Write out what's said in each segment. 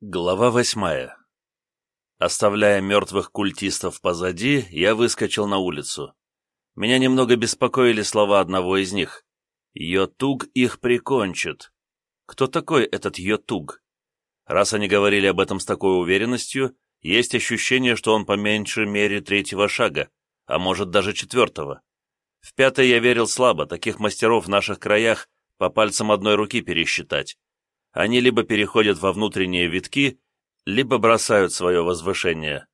Глава восьмая. Оставляя мертвых культистов позади, я выскочил на улицу. Меня немного беспокоили слова одного из них. «Йотуг их прикончит». Кто такой этот Йотуг? Раз они говорили об этом с такой уверенностью, есть ощущение, что он по меньшей мере третьего шага, а может даже четвертого. В пятый я верил слабо, таких мастеров в наших краях по пальцам одной руки пересчитать они либо переходят во внутренние витки, либо бросают свое возвышение.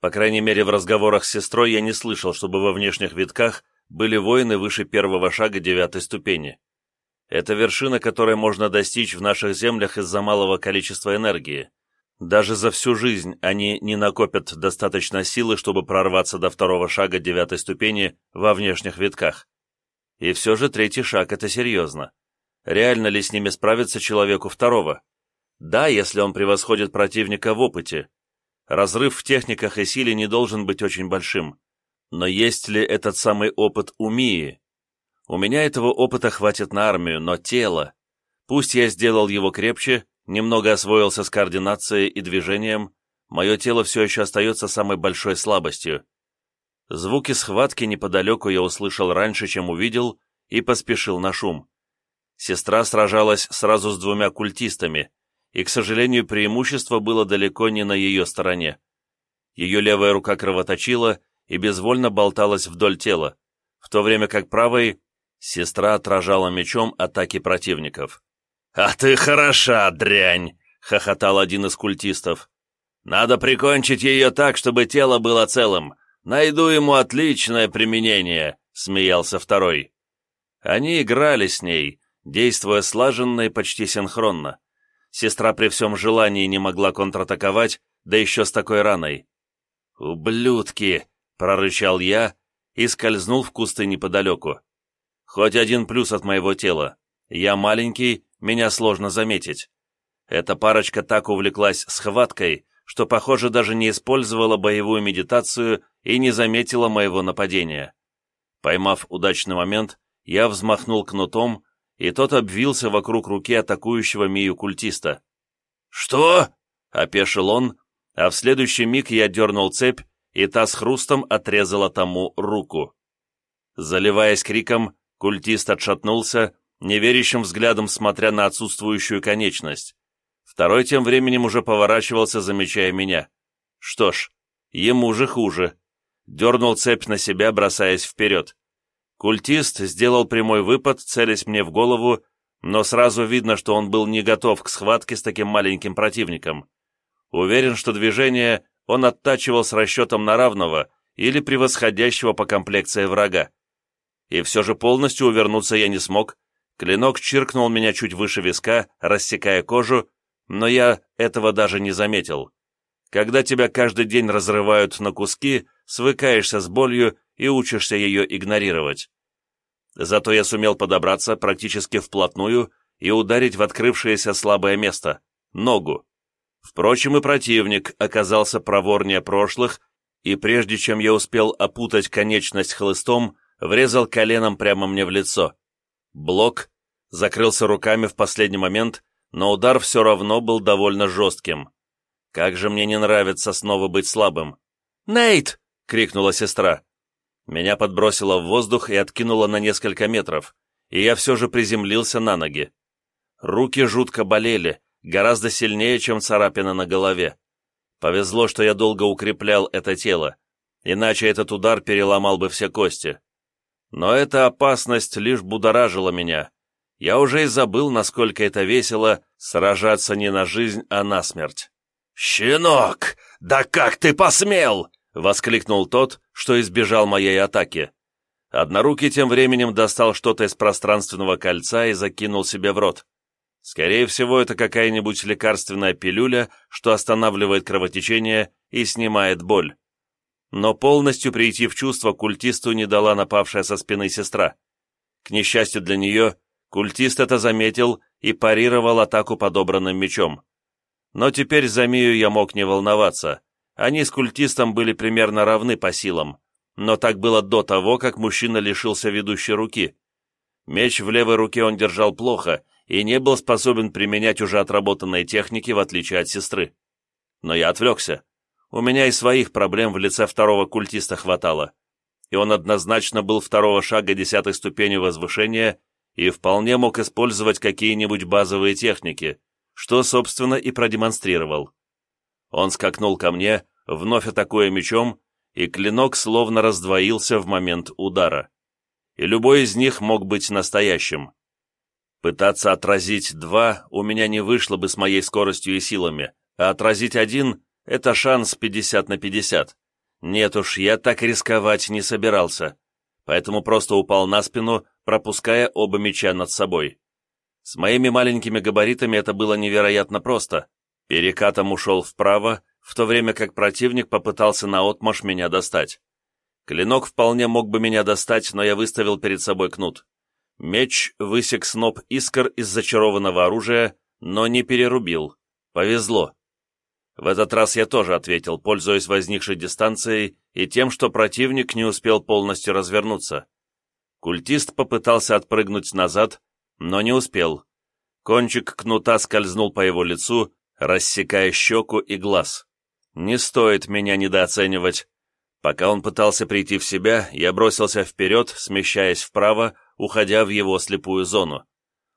По крайней мере, в разговорах с сестрой я не слышал, чтобы во внешних витках были воины выше первого шага девятой ступени. Это вершина, которой можно достичь в наших землях из-за малого количества энергии. Даже за всю жизнь они не накопят достаточно силы, чтобы прорваться до второго шага девятой ступени во внешних витках. И все же третий шаг — это серьезно реально ли с ними справиться человеку второго. Да, если он превосходит противника в опыте. Разрыв в техниках и силе не должен быть очень большим. Но есть ли этот самый опыт у Мии? У меня этого опыта хватит на армию, но тело... Пусть я сделал его крепче, немного освоился с координацией и движением, мое тело все еще остается самой большой слабостью. Звуки схватки неподалеку я услышал раньше, чем увидел, и поспешил на шум. Сестра сражалась сразу с двумя культистами, и, к сожалению, преимущество было далеко не на ее стороне. Ее левая рука кровоточила и безвольно болталась вдоль тела, в то время как правой сестра отражала мечом атаки противников. «А ты хороша, дрянь!» — хохотал один из культистов. «Надо прикончить ее так, чтобы тело было целым. Найду ему отличное применение», — смеялся второй. Они играли с ней, действуя слаженно и почти синхронно. Сестра при всем желании не могла контратаковать, да еще с такой раной. «Ублюдки!» — прорычал я и скользнул в кусты неподалеку. «Хоть один плюс от моего тела. Я маленький, меня сложно заметить. Эта парочка так увлеклась схваткой, что, похоже, даже не использовала боевую медитацию и не заметила моего нападения. Поймав удачный момент, я взмахнул кнутом, и тот обвился вокруг руки атакующего Мию культиста. «Что?» — опешил он, а в следующий миг я дернул цепь, и та с хрустом отрезала тому руку. Заливаясь криком, культист отшатнулся, неверящим взглядом смотря на отсутствующую конечность. Второй тем временем уже поворачивался, замечая меня. Что ж, ему же хуже. Дернул цепь на себя, бросаясь вперед. Культист сделал прямой выпад, целясь мне в голову, но сразу видно, что он был не готов к схватке с таким маленьким противником. Уверен, что движение он оттачивал с расчетом на равного или превосходящего по комплекции врага. И все же полностью увернуться я не смог. Клинок чиркнул меня чуть выше виска, рассекая кожу, но я этого даже не заметил. Когда тебя каждый день разрывают на куски, свыкаешься с болью и учишься ее игнорировать. Зато я сумел подобраться практически вплотную и ударить в открывшееся слабое место — ногу. Впрочем, и противник оказался проворнее прошлых, и прежде чем я успел опутать конечность хлыстом, врезал коленом прямо мне в лицо. Блок закрылся руками в последний момент, но удар все равно был довольно жестким. Как же мне не нравится снова быть слабым. «Нейт!» — крикнула сестра. Меня подбросило в воздух и откинуло на несколько метров, и я все же приземлился на ноги. Руки жутко болели, гораздо сильнее, чем царапина на голове. Повезло, что я долго укреплял это тело, иначе этот удар переломал бы все кости. Но эта опасность лишь будоражила меня. Я уже и забыл, насколько это весело сражаться не на жизнь, а на смерть. «Щенок! Да как ты посмел!» — воскликнул тот, что избежал моей атаки. Однорукий тем временем достал что-то из пространственного кольца и закинул себе в рот. Скорее всего, это какая-нибудь лекарственная пилюля, что останавливает кровотечение и снимает боль. Но полностью прийти в чувство культисту не дала напавшая со спины сестра. К несчастью для нее, культист это заметил и парировал атаку подобранным мечом. Но теперь за Мию я мог не волноваться. Они с культистом были примерно равны по силам, но так было до того, как мужчина лишился ведущей руки. Меч в левой руке он держал плохо, и не был способен применять уже отработанные техники, в отличие от сестры. Но я отвлекся. У меня и своих проблем в лице второго культиста хватало. И он однозначно был второго шага десятой ступени возвышения и вполне мог использовать какие-нибудь базовые техники, что, собственно, и продемонстрировал. Он скакнул ко мне, вновь атакуя мечом, и клинок словно раздвоился в момент удара. И любой из них мог быть настоящим. Пытаться отразить два у меня не вышло бы с моей скоростью и силами, а отразить один — это шанс 50 на 50. Нет уж, я так рисковать не собирался, поэтому просто упал на спину, пропуская оба меча над собой. С моими маленькими габаритами это было невероятно просто. Перекатом ушел вправо, в то время как противник попытался наотмашь меня достать. Клинок вполне мог бы меня достать, но я выставил перед собой кнут. Меч высек сноп искр из зачарованного оружия, но не перерубил. Повезло. В этот раз я тоже ответил, пользуясь возникшей дистанцией и тем, что противник не успел полностью развернуться. Культист попытался отпрыгнуть назад, но не успел. Кончик кнута скользнул по его лицу, рассекая щеку и глаз. Не стоит меня недооценивать. Пока он пытался прийти в себя, я бросился вперед, смещаясь вправо, уходя в его слепую зону.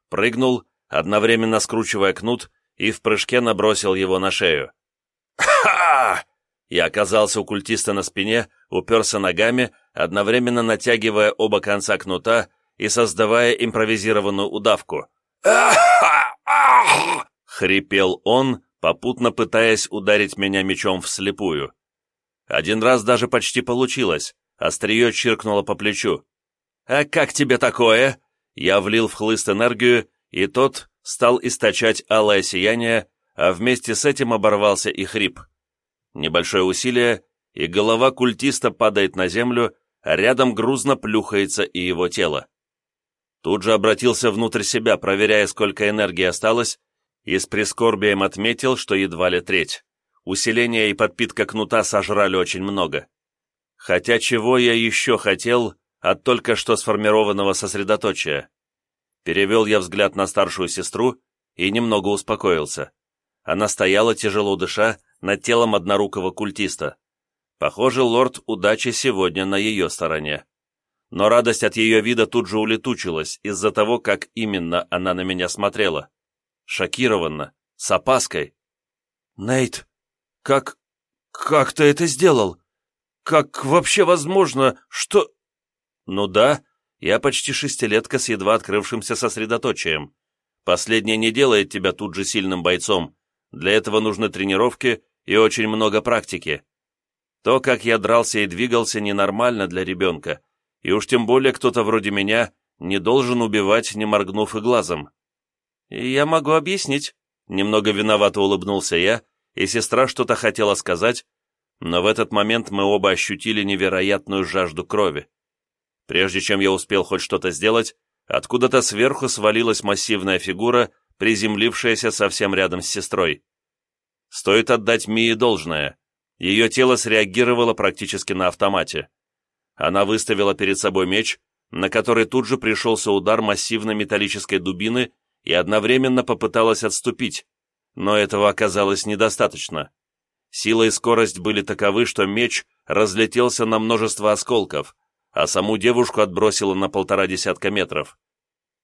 Прыгнул, одновременно скручивая кнут, и в прыжке набросил его на шею. «Ха!» Я оказался у культиста на спине, уперся ногами, одновременно натягивая оба конца кнута и создавая импровизированную удавку. Хрипел он, попутно пытаясь ударить меня мечом вслепую. Один раз даже почти получилось, острие чиркнуло по плечу. «А как тебе такое?» Я влил в хлыст энергию, и тот стал источать алое сияние, а вместе с этим оборвался и хрип. Небольшое усилие, и голова культиста падает на землю, а рядом грузно плюхается и его тело. Тут же обратился внутрь себя, проверяя, сколько энергии осталось, и с прискорбием отметил, что едва ли треть. Усиление и подпитка кнута сожрали очень много. Хотя чего я еще хотел от только что сформированного сосредоточия? Перевел я взгляд на старшую сестру и немного успокоился. Она стояла, тяжело дыша, над телом однорукого культиста. Похоже, лорд удачи сегодня на ее стороне. Но радость от ее вида тут же улетучилась из-за того, как именно она на меня смотрела шокированно, с опаской. «Нейт, как... как ты это сделал? Как вообще возможно, что...» «Ну да, я почти шестилетка с едва открывшимся сосредоточием. Последнее не делает тебя тут же сильным бойцом. Для этого нужны тренировки и очень много практики. То, как я дрался и двигался, ненормально для ребенка, и уж тем более кто-то вроде меня не должен убивать, не моргнув и глазом. «Я могу объяснить». Немного виновато улыбнулся я, и сестра что-то хотела сказать, но в этот момент мы оба ощутили невероятную жажду крови. Прежде чем я успел хоть что-то сделать, откуда-то сверху свалилась массивная фигура, приземлившаяся совсем рядом с сестрой. Стоит отдать Мии должное. Ее тело среагировало практически на автомате. Она выставила перед собой меч, на который тут же пришелся удар массивной металлической дубины и одновременно попыталась отступить, но этого оказалось недостаточно. Сила и скорость были таковы, что меч разлетелся на множество осколков, а саму девушку отбросило на полтора десятка метров.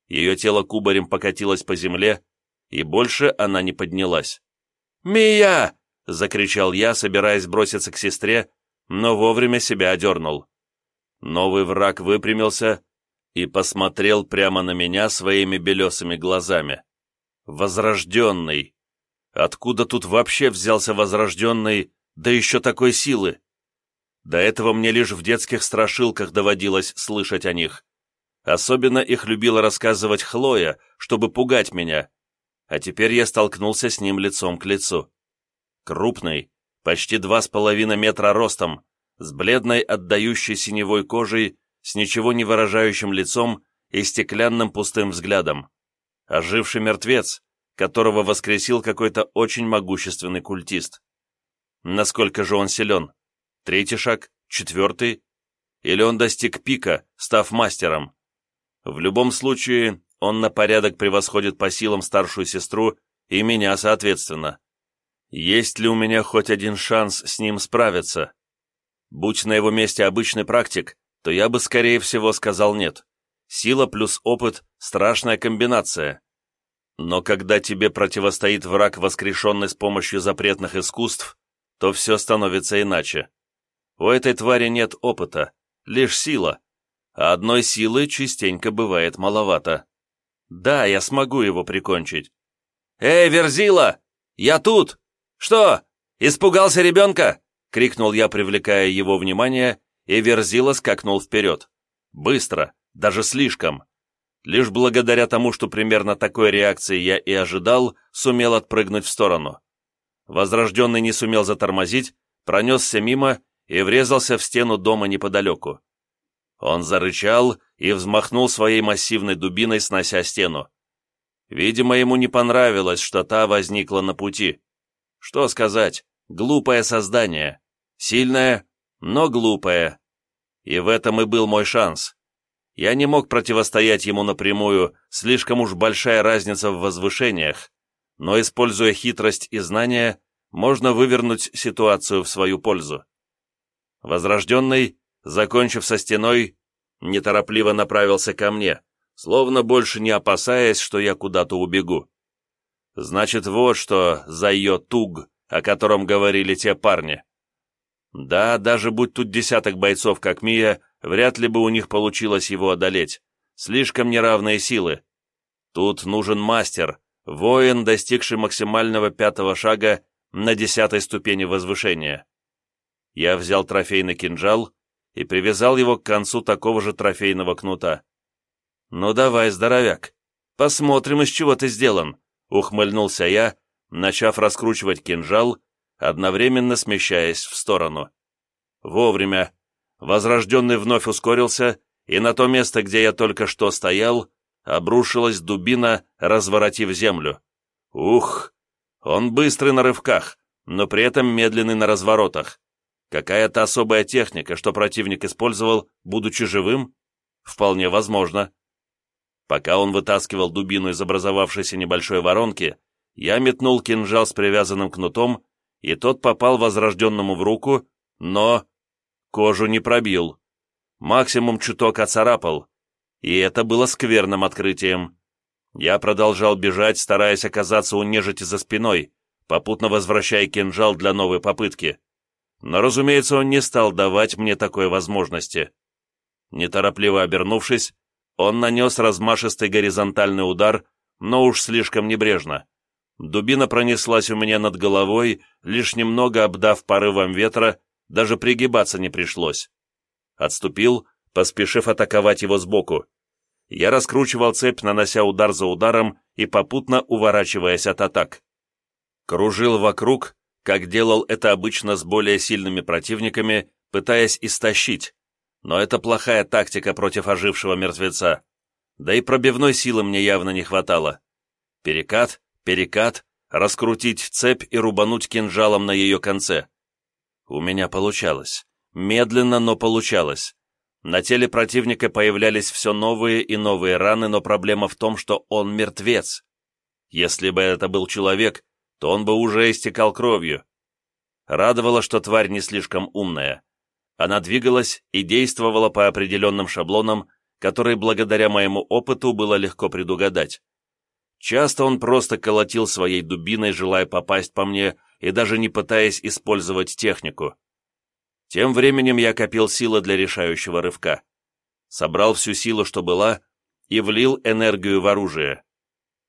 Ее тело кубарем покатилось по земле, и больше она не поднялась. «Мия!» — закричал я, собираясь броситься к сестре, но вовремя себя одернул. Новый враг выпрямился и посмотрел прямо на меня своими белесыми глазами. Возрожденный! Откуда тут вообще взялся возрожденный, да еще такой силы? До этого мне лишь в детских страшилках доводилось слышать о них. Особенно их любила рассказывать Хлоя, чтобы пугать меня. А теперь я столкнулся с ним лицом к лицу. Крупный, почти два с половиной метра ростом, с бледной отдающей синевой кожей с ничего не выражающим лицом и стеклянным пустым взглядом. Оживший мертвец, которого воскресил какой-то очень могущественный культист. Насколько же он силен? Третий шаг? Четвертый? Или он достиг пика, став мастером? В любом случае, он на порядок превосходит по силам старшую сестру и меня соответственно. Есть ли у меня хоть один шанс с ним справиться? Будь на его месте обычный практик, то я бы, скорее всего, сказал нет. Сила плюс опыт – страшная комбинация. Но когда тебе противостоит враг, воскрешенный с помощью запретных искусств, то все становится иначе. У этой твари нет опыта, лишь сила, а одной силы частенько бывает маловато. Да, я смогу его прикончить. «Эй, Верзила! Я тут! Что, испугался ребенка?» — крикнул я, привлекая его внимание, и Верзила скакнул вперед. Быстро, даже слишком. Лишь благодаря тому, что примерно такой реакции я и ожидал, сумел отпрыгнуть в сторону. Возрожденный не сумел затормозить, пронесся мимо и врезался в стену дома неподалеку. Он зарычал и взмахнул своей массивной дубиной, снося стену. Видимо, ему не понравилось, что та возникла на пути. Что сказать, глупое создание. Сильное, но глупое. И в этом и был мой шанс. Я не мог противостоять ему напрямую, слишком уж большая разница в возвышениях, но, используя хитрость и знания, можно вывернуть ситуацию в свою пользу. Возрожденный, закончив со стеной, неторопливо направился ко мне, словно больше не опасаясь, что я куда-то убегу. Значит, вот что за ее туг, о котором говорили те парни. Да, даже будь тут десяток бойцов, как Мия, вряд ли бы у них получилось его одолеть. Слишком неравные силы. Тут нужен мастер, воин, достигший максимального пятого шага на десятой ступени возвышения. Я взял трофейный кинжал и привязал его к концу такого же трофейного кнута. «Ну давай, здоровяк, посмотрим, из чего ты сделан», — ухмыльнулся я, начав раскручивать кинжал, одновременно смещаясь в сторону. Вовремя. Возрожденный вновь ускорился, и на то место, где я только что стоял, обрушилась дубина, разворотив землю. Ух! Он быстрый на рывках, но при этом медленный на разворотах. Какая-то особая техника, что противник использовал, будучи живым? Вполне возможно. Пока он вытаскивал дубину из образовавшейся небольшой воронки, я метнул кинжал с привязанным кнутом, и тот попал возрожденному в руку, но кожу не пробил. Максимум чуток оцарапал, и это было скверным открытием. Я продолжал бежать, стараясь оказаться у нежити за спиной, попутно возвращая кинжал для новой попытки. Но, разумеется, он не стал давать мне такой возможности. Неторопливо обернувшись, он нанес размашистый горизонтальный удар, но уж слишком небрежно. Дубина пронеслась у меня над головой, лишь немного обдав порывом ветра, даже пригибаться не пришлось. Отступил, поспешив атаковать его сбоку. Я раскручивал цепь, нанося удар за ударом и попутно уворачиваясь от атак. Кружил вокруг, как делал это обычно с более сильными противниками, пытаясь истощить. Но это плохая тактика против ожившего мертвеца. Да и пробивной силы мне явно не хватало. Перекат, перекат, раскрутить цепь и рубануть кинжалом на ее конце. У меня получалось. Медленно, но получалось. На теле противника появлялись все новые и новые раны, но проблема в том, что он мертвец. Если бы это был человек, то он бы уже истекал кровью. Радовало, что тварь не слишком умная. Она двигалась и действовала по определенным шаблонам, которые благодаря моему опыту было легко предугадать. Часто он просто колотил своей дубиной, желая попасть по мне и даже не пытаясь использовать технику. Тем временем я копил силы для решающего рывка. Собрал всю силу, что была, и влил энергию в оружие.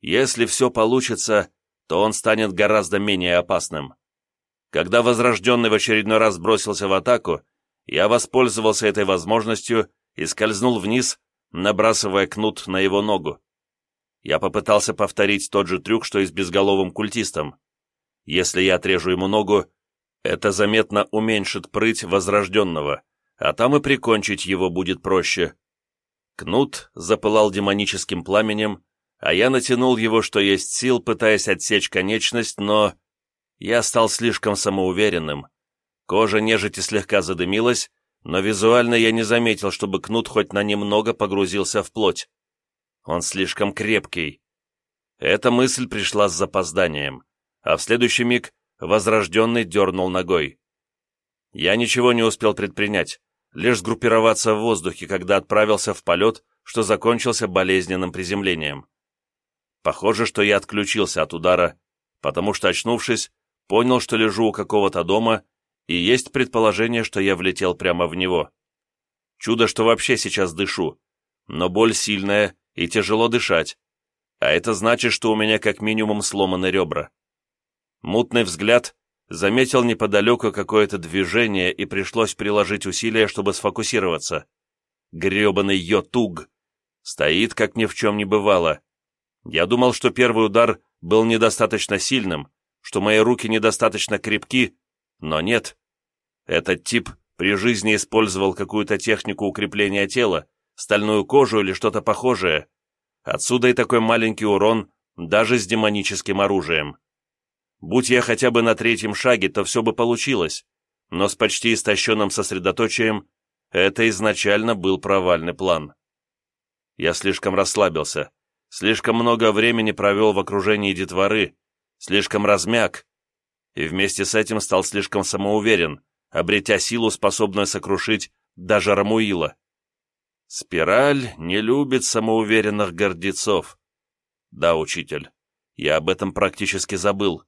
Если все получится, то он станет гораздо менее опасным. Когда Возрожденный в очередной раз бросился в атаку, я воспользовался этой возможностью и скользнул вниз, набрасывая кнут на его ногу. Я попытался повторить тот же трюк, что и с безголовым культистом. Если я отрежу ему ногу, это заметно уменьшит прыть Возрожденного, а там и прикончить его будет проще. Кнут запылал демоническим пламенем, а я натянул его, что есть сил, пытаясь отсечь конечность, но... Я стал слишком самоуверенным. Кожа нежити слегка задымилась, но визуально я не заметил, чтобы кнут хоть на немного погрузился в плоть. Он слишком крепкий. Эта мысль пришла с запозданием, а в следующий миг Возрожденный дернул ногой. Я ничего не успел предпринять, лишь сгруппироваться в воздухе, когда отправился в полет, что закончился болезненным приземлением. Похоже, что я отключился от удара, потому что, очнувшись, понял, что лежу у какого-то дома, и есть предположение, что я влетел прямо в него. Чудо, что вообще сейчас дышу, но боль сильная и тяжело дышать, а это значит, что у меня как минимум сломаны ребра. Мутный взгляд заметил неподалеку какое-то движение и пришлось приложить усилия, чтобы сфокусироваться. Гребаный Йотуг стоит, как ни в чем не бывало. Я думал, что первый удар был недостаточно сильным, что мои руки недостаточно крепки, но нет. Этот тип при жизни использовал какую-то технику укрепления тела, стальную кожу или что-то похожее. Отсюда и такой маленький урон даже с демоническим оружием. Будь я хотя бы на третьем шаге, то все бы получилось, но с почти истощенным сосредоточием это изначально был провальный план. Я слишком расслабился, слишком много времени провел в окружении детворы, слишком размяк, и вместе с этим стал слишком самоуверен, обретя силу, способную сокрушить даже Рамуила. Спираль не любит самоуверенных гордецов. Да, учитель, я об этом практически забыл.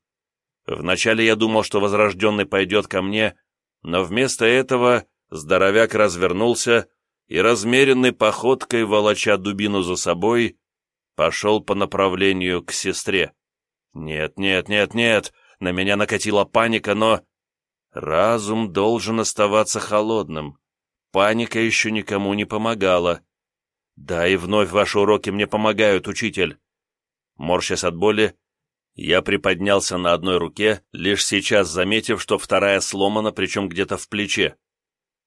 Вначале я думал, что Возрожденный пойдет ко мне, но вместо этого здоровяк развернулся и, размеренной походкой, волоча дубину за собой, пошел по направлению к сестре. Нет, нет, нет, нет, на меня накатила паника, но... Разум должен оставаться холодным. Паника еще никому не помогала. Да, и вновь ваши уроки мне помогают, учитель. Морщась от боли, я приподнялся на одной руке, лишь сейчас заметив, что вторая сломана, причем где-то в плече.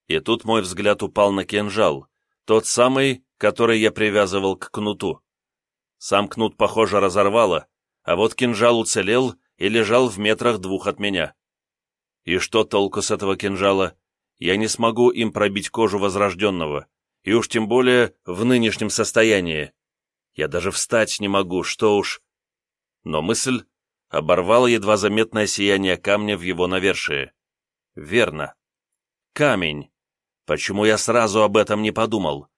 И тут мой взгляд упал на кинжал, тот самый, который я привязывал к кнуту. Сам кнут, похоже, разорвало, а вот кинжал уцелел и лежал в метрах двух от меня. И что толку с этого кинжала? Я не смогу им пробить кожу возрожденного, и уж тем более в нынешнем состоянии. Я даже встать не могу, что уж... Но мысль оборвала едва заметное сияние камня в его навершие. Верно. Камень. Почему я сразу об этом не подумал?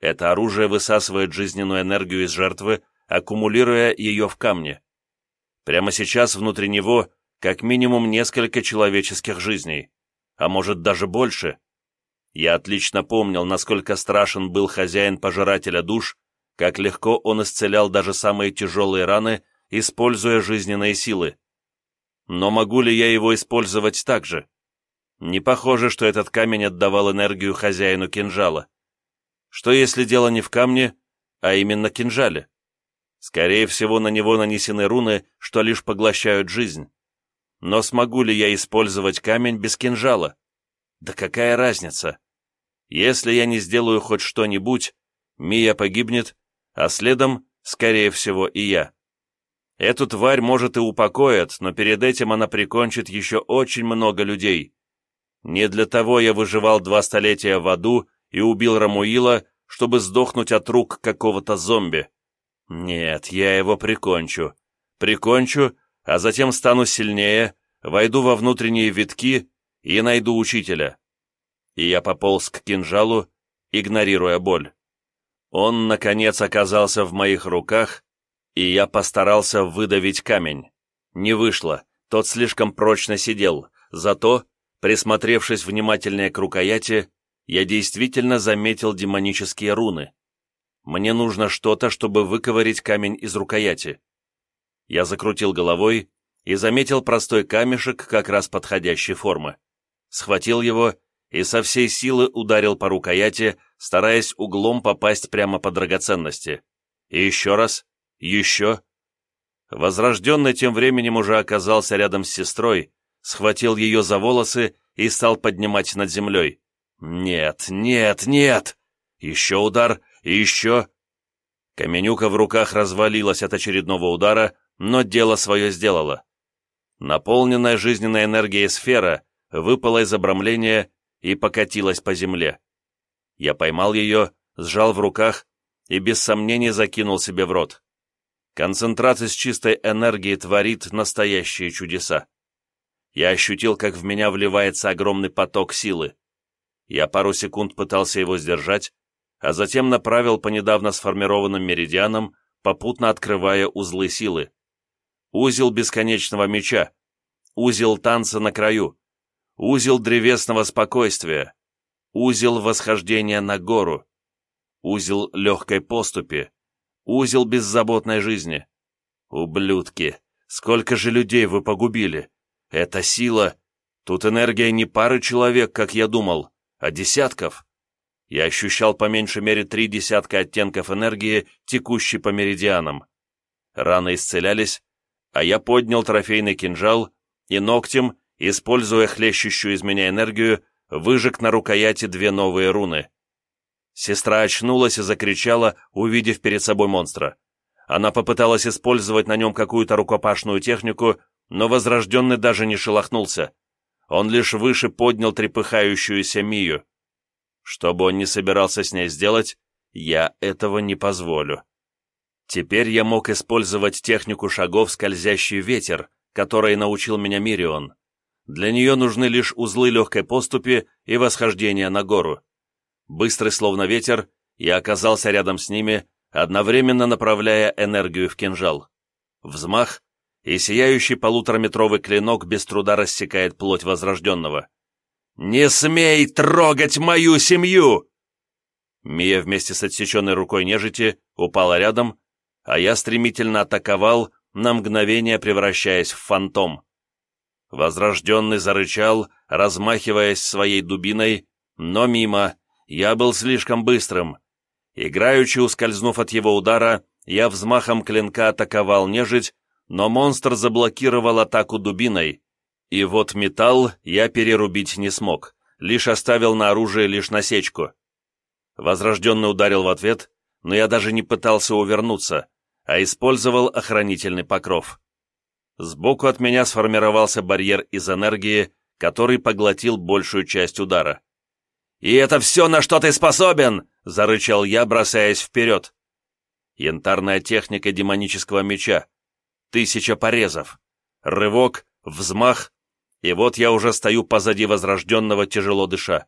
Это оружие высасывает жизненную энергию из жертвы, аккумулируя ее в камне. Прямо сейчас внутри него как минимум несколько человеческих жизней, а может даже больше. Я отлично помнил, насколько страшен был хозяин пожирателя душ, как легко он исцелял даже самые тяжелые раны используя жизненные силы. Но могу ли я его использовать так же? Не похоже, что этот камень отдавал энергию хозяину кинжала. Что если дело не в камне, а именно кинжале? Скорее всего, на него нанесены руны, что лишь поглощают жизнь. Но смогу ли я использовать камень без кинжала? Да какая разница? Если я не сделаю хоть что-нибудь, Мия погибнет, а следом, скорее всего, и я. Эту тварь, может, и упокоят, но перед этим она прикончит еще очень много людей. Не для того я выживал два столетия в аду и убил Рамуила, чтобы сдохнуть от рук какого-то зомби. Нет, я его прикончу. Прикончу, а затем стану сильнее, войду во внутренние витки и найду учителя. И я пополз к кинжалу, игнорируя боль. Он, наконец, оказался в моих руках, и я постарался выдавить камень. Не вышло, тот слишком прочно сидел, зато, присмотревшись внимательнее к рукояти, я действительно заметил демонические руны. Мне нужно что-то, чтобы выковырить камень из рукояти. Я закрутил головой и заметил простой камешек как раз подходящей формы. Схватил его и со всей силы ударил по рукояти, стараясь углом попасть прямо по драгоценности. И еще раз, еще. Возрожденный тем временем уже оказался рядом с сестрой, схватил ее за волосы и стал поднимать над землей. «Нет, нет, нет!» Еще удар, еще... Каменюка в руках развалилась от очередного удара, но дело свое сделала. Наполненная жизненной энергией сфера выпала из обрамления и покатилась по земле. Я поймал ее, сжал в руках и без сомнений закинул себе в рот. Концентрат из чистой энергии творит настоящие чудеса. Я ощутил, как в меня вливается огромный поток силы. Я пару секунд пытался его сдержать, а затем направил по недавно сформированным меридианам, попутно открывая узлы силы. Узел бесконечного меча, узел танца на краю, узел древесного спокойствия, узел восхождения на гору, узел легкой поступи, узел беззаботной жизни. Ублюдки, сколько же людей вы погубили! Это сила! Тут энергия не пары человек, как я думал, а десятков. Я ощущал по меньшей мере три десятка оттенков энергии, текущей по меридианам. Раны исцелялись, а я поднял трофейный кинжал и ногтем, используя хлещущую из меня энергию, выжег на рукояти две новые руны. Сестра очнулась и закричала, увидев перед собой монстра. Она попыталась использовать на нем какую-то рукопашную технику, но Возрожденный даже не шелохнулся. Он лишь выше поднял трепыхающуюся Мию. Что бы он ни собирался с ней сделать, я этого не позволю. Теперь я мог использовать технику шагов «Скользящий ветер», которой научил меня Мирион. Для нее нужны лишь узлы легкой поступи и восхождение на гору. Быстрый, словно ветер, я оказался рядом с ними, одновременно направляя энергию в кинжал. Взмах, и сияющий полутораметровый клинок без труда рассекает плоть возрожденного. «Не смей трогать мою семью!» Мия вместе с отсеченной рукой нежити упала рядом, а я стремительно атаковал, на мгновение превращаясь в фантом. Возрожденный зарычал, размахиваясь своей дубиной, но мимо, я был слишком быстрым. Играючи ускользнув от его удара, я взмахом клинка атаковал нежить, но монстр заблокировал атаку дубиной, и вот металл я перерубить не смог, лишь оставил на оружие лишь насечку. Возрожденный ударил в ответ, но я даже не пытался увернуться, а использовал охранительный покров. Сбоку от меня сформировался барьер из энергии, который поглотил большую часть удара. «И это все, на что ты способен!» — зарычал я, бросаясь вперед. Янтарная техника демонического меча. Тысяча порезов. Рывок, взмах, и вот я уже стою позади возрожденного, тяжело дыша.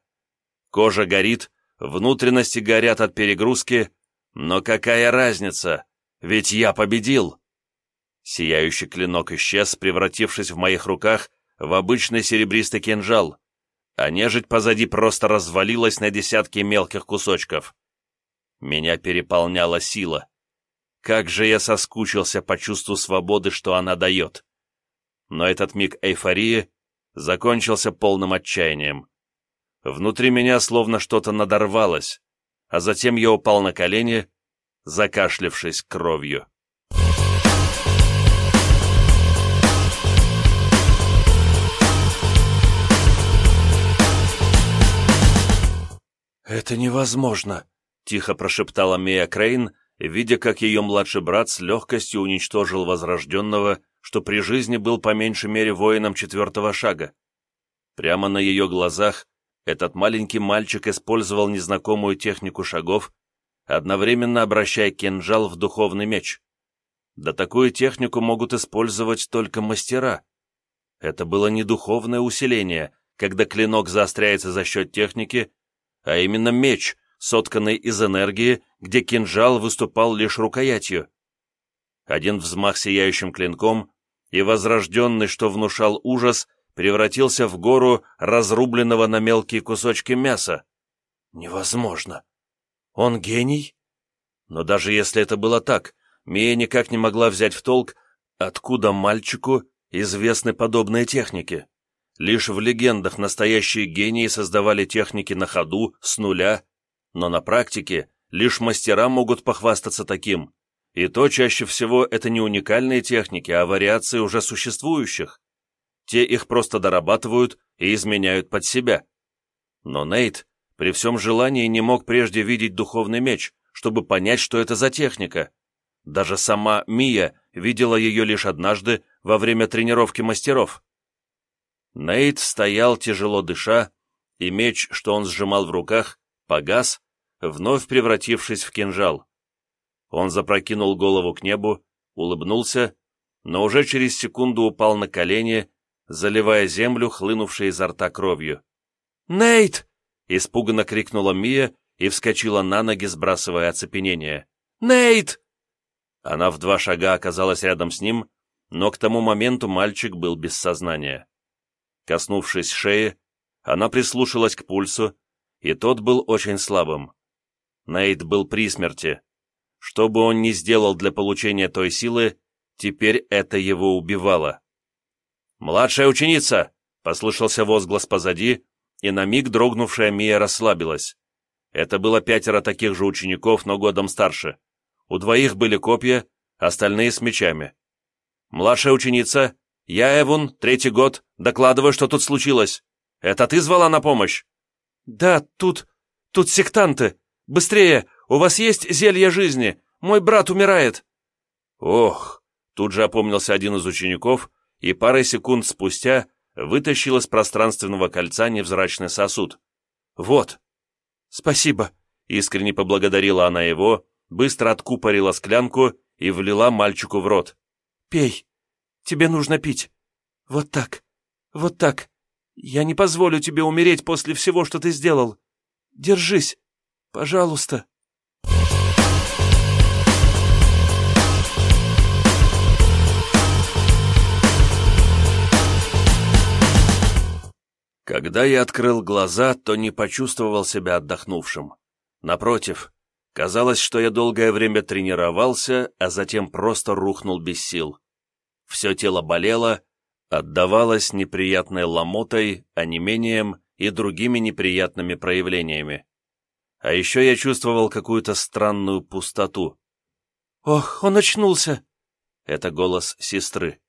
Кожа горит, внутренности горят от перегрузки, но какая разница, ведь я победил. Сияющий клинок исчез, превратившись в моих руках в обычный серебристый кинжал а нежить позади просто развалилась на десятки мелких кусочков. Меня переполняла сила. Как же я соскучился по чувству свободы, что она дает. Но этот миг эйфории закончился полным отчаянием. Внутри меня словно что-то надорвалось, а затем я упал на колени, закашлявшись кровью. «Это невозможно», — тихо прошептала Мия Крейн, видя, как ее младший брат с легкостью уничтожил возрожденного, что при жизни был по меньшей мере воином четвертого шага. Прямо на ее глазах этот маленький мальчик использовал незнакомую технику шагов, одновременно обращая кинжал в духовный меч. Да такую технику могут использовать только мастера. Это было не духовное усиление, когда клинок заостряется за счет техники, а именно меч, сотканный из энергии, где кинжал выступал лишь рукоятью. Один взмах сияющим клинком, и возрожденный, что внушал ужас, превратился в гору разрубленного на мелкие кусочки мяса. Невозможно. Он гений? Но даже если это было так, Мия никак не могла взять в толк, откуда мальчику известны подобные техники. Лишь в легендах настоящие гении создавали техники на ходу, с нуля, но на практике лишь мастера могут похвастаться таким. И то чаще всего это не уникальные техники, а вариации уже существующих. Те их просто дорабатывают и изменяют под себя. Но Нейт при всем желании не мог прежде видеть духовный меч, чтобы понять, что это за техника. Даже сама Мия видела ее лишь однажды во время тренировки мастеров. Нейт стоял, тяжело дыша, и меч, что он сжимал в руках, погас, вновь превратившись в кинжал. Он запрокинул голову к небу, улыбнулся, но уже через секунду упал на колени, заливая землю, хлынувшей изо рта кровью. «Нейт!» — испуганно крикнула Мия и вскочила на ноги, сбрасывая оцепенение. «Нейт!» Она в два шага оказалась рядом с ним, но к тому моменту мальчик был без сознания. Коснувшись шеи, она прислушалась к пульсу, и тот был очень слабым. Нейт был при смерти. Что бы он ни сделал для получения той силы, теперь это его убивало. «Младшая ученица!» — послышался возглас позади, и на миг дрогнувшая Мия расслабилась. Это было пятеро таких же учеников, но годом старше. У двоих были копья, остальные с мечами. «Младшая ученица, я Эвун, третий год, докладываю, что тут случилось. Это ты звала на помощь?» «Да, тут... тут сектанты. Быстрее, у вас есть зелье жизни. Мой брат умирает». «Ох!» Тут же опомнился один из учеников и парой секунд спустя вытащил из пространственного кольца невзрачный сосуд. «Вот». «Спасибо», — искренне поблагодарила она его, быстро откупорила склянку и влила мальчику в рот. «Пей. Тебе нужно пить. Вот так. Вот так. Я не позволю тебе умереть после всего, что ты сделал. Держись. Пожалуйста». Когда я открыл глаза, то не почувствовал себя отдохнувшим. Напротив, казалось, что я долгое время тренировался, а затем просто рухнул без сил. Все тело болело, отдавалось неприятной ломотой, онемением и другими неприятными проявлениями. А еще я чувствовал какую-то странную пустоту. «Ох, он очнулся!» Это голос сестры.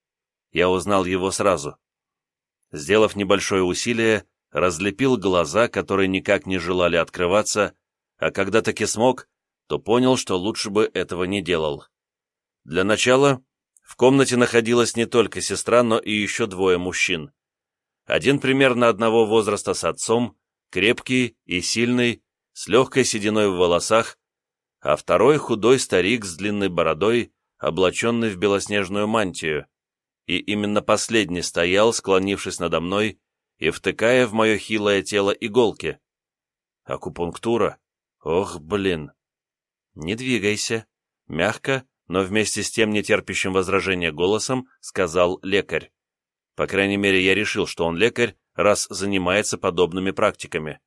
Я узнал его сразу. Сделав небольшое усилие, разлепил глаза, которые никак не желали открываться, а когда таки смог, то понял, что лучше бы этого не делал. Для начала в комнате находилась не только сестра, но и еще двое мужчин. Один примерно одного возраста с отцом, крепкий и сильный, с легкой сединой в волосах, а второй худой старик с длинной бородой, облаченный в белоснежную мантию и именно последний стоял, склонившись надо мной и втыкая в мое хилое тело иголки. Акупунктура? Ох, блин. Не двигайся. Мягко, но вместе с тем нетерпящим возражения голосом сказал лекарь. По крайней мере, я решил, что он лекарь, раз занимается подобными практиками.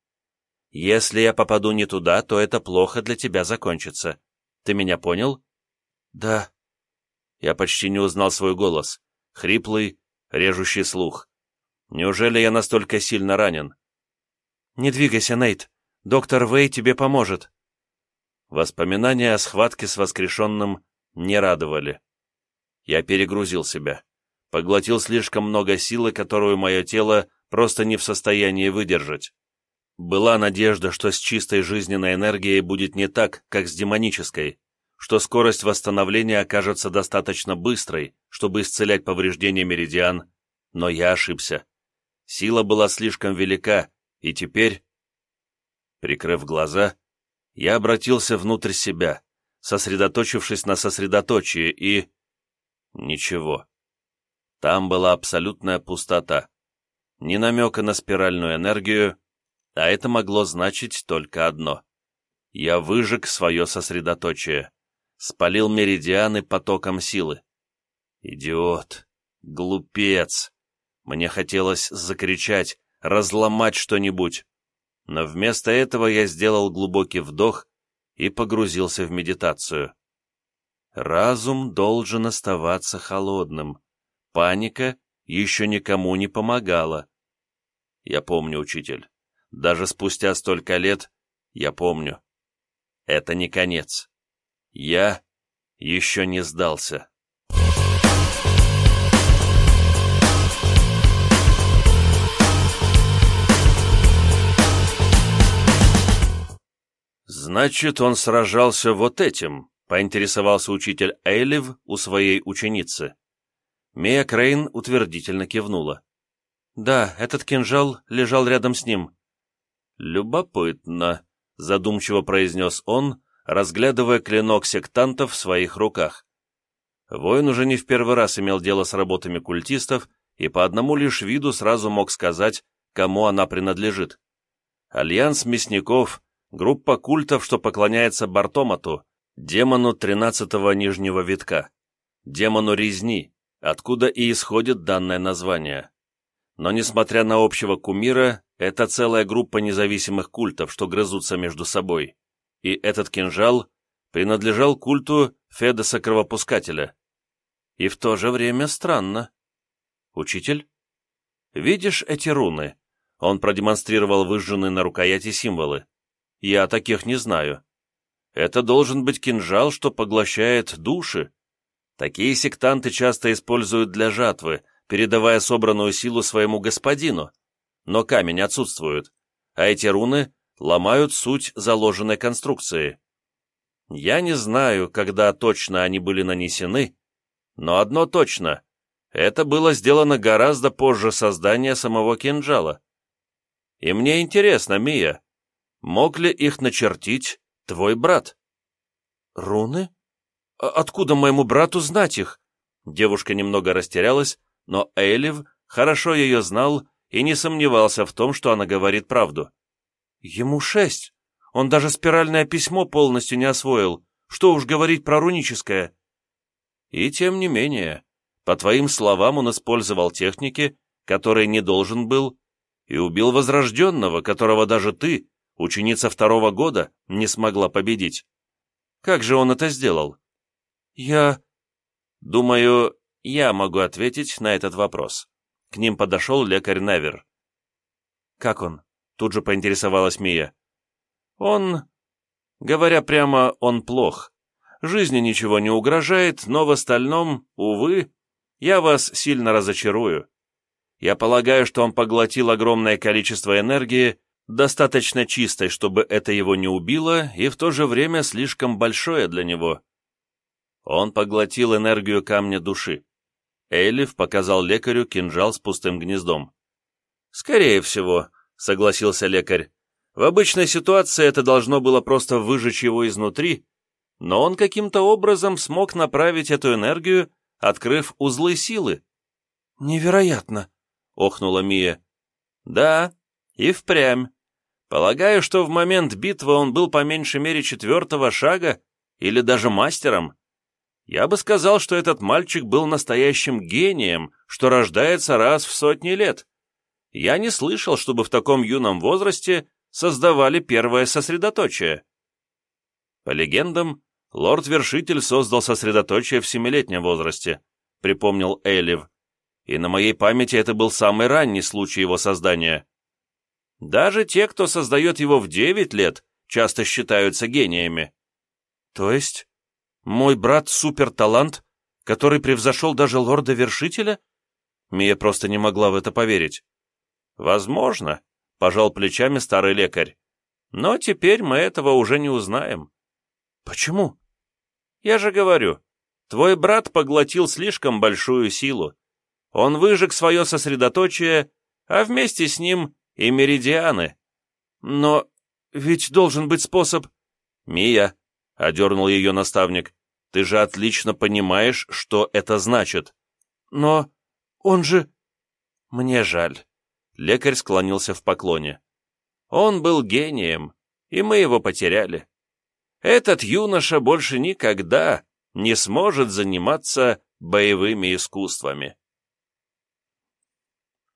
Если я попаду не туда, то это плохо для тебя закончится. Ты меня понял? Да. Я почти не узнал свой голос хриплый, режущий слух. Неужели я настолько сильно ранен? «Не двигайся, Нейт. Доктор Вэй тебе поможет». Воспоминания о схватке с воскрешенным не радовали. Я перегрузил себя, поглотил слишком много силы, которую мое тело просто не в состоянии выдержать. Была надежда, что с чистой жизненной энергией будет не так, как с демонической, что скорость восстановления окажется достаточно быстрой, чтобы исцелять повреждения меридиан, но я ошибся. Сила была слишком велика, и теперь... Прикрыв глаза, я обратился внутрь себя, сосредоточившись на сосредоточии, и... Ничего. Там была абсолютная пустота. Ни намека на спиральную энергию, а это могло значить только одно. Я выжег свое сосредоточие спалил меридианы потоком силы. Идиот! Глупец! Мне хотелось закричать, разломать что-нибудь, но вместо этого я сделал глубокий вдох и погрузился в медитацию. Разум должен оставаться холодным. Паника еще никому не помогала. Я помню, учитель. Даже спустя столько лет я помню. Это не конец. Я еще не сдался. «Значит, он сражался вот этим», — поинтересовался учитель Эйлив у своей ученицы. Мия Крейн утвердительно кивнула. «Да, этот кинжал лежал рядом с ним». «Любопытно», — задумчиво произнес он, разглядывая клинок сектантов в своих руках. Воин уже не в первый раз имел дело с работами культистов и по одному лишь виду сразу мог сказать, кому она принадлежит. Альянс мясников, группа культов, что поклоняется Бартомату, демону тринадцатого нижнего витка, демону резни, откуда и исходит данное название. Но несмотря на общего кумира, это целая группа независимых культов, что грызутся между собой. И этот кинжал принадлежал культу Федоса Кровопускателя. И в то же время странно. Учитель? Видишь эти руны? Он продемонстрировал выжженные на рукояти символы. Я таких не знаю. Это должен быть кинжал, что поглощает души. Такие сектанты часто используют для жатвы, передавая собранную силу своему господину. Но камень отсутствует, а эти руны ломают суть заложенной конструкции. Я не знаю, когда точно они были нанесены, но одно точно — это было сделано гораздо позже создания самого кинжала. И мне интересно, Мия, мог ли их начертить твой брат? Руны? А откуда моему брату знать их? Девушка немного растерялась, но Эйлив хорошо ее знал и не сомневался в том, что она говорит правду. Ему шесть. Он даже спиральное письмо полностью не освоил. Что уж говорить про руническое. И тем не менее, по твоим словам, он использовал техники, которые не должен был, и убил Возрожденного, которого даже ты, ученица второго года, не смогла победить. Как же он это сделал? Я... Думаю, я могу ответить на этот вопрос. К ним подошел лекарь Невер. Как он? Тут же поинтересовалась Мия. Он... Говоря прямо, он плох. Жизни ничего не угрожает, но в остальном, увы, я вас сильно разочарую. Я полагаю, что он поглотил огромное количество энергии, достаточно чистой, чтобы это его не убило, и в то же время слишком большое для него. Он поглотил энергию камня души. Эйлиф показал лекарю кинжал с пустым гнездом. «Скорее всего», — согласился лекарь. «В обычной ситуации это должно было просто выжечь его изнутри, но он каким-то образом смог направить эту энергию, открыв узлы силы». «Невероятно!» охнула Мия. «Да, и впрямь. Полагаю, что в момент битвы он был по меньшей мере четвертого шага или даже мастером. Я бы сказал, что этот мальчик был настоящим гением, что рождается раз в сотни лет. Я не слышал, чтобы в таком юном возрасте создавали первое сосредоточие. По легендам, лорд-вершитель создал сосредоточие в семилетнем возрасте, припомнил Эйлив и на моей памяти это был самый ранний случай его создания. Даже те, кто создает его в девять лет, часто считаются гениями. То есть, мой брат — суперталант, который превзошел даже лорда-вершителя? Мия просто не могла в это поверить. Возможно, — пожал плечами старый лекарь. Но теперь мы этого уже не узнаем. Почему? Я же говорю, твой брат поглотил слишком большую силу. Он выжег свое сосредоточие, а вместе с ним и меридианы. Но ведь должен быть способ... «Мия», — одернул ее наставник, — «ты же отлично понимаешь, что это значит». «Но он же...» «Мне жаль». Лекарь склонился в поклоне. «Он был гением, и мы его потеряли. Этот юноша больше никогда не сможет заниматься боевыми искусствами».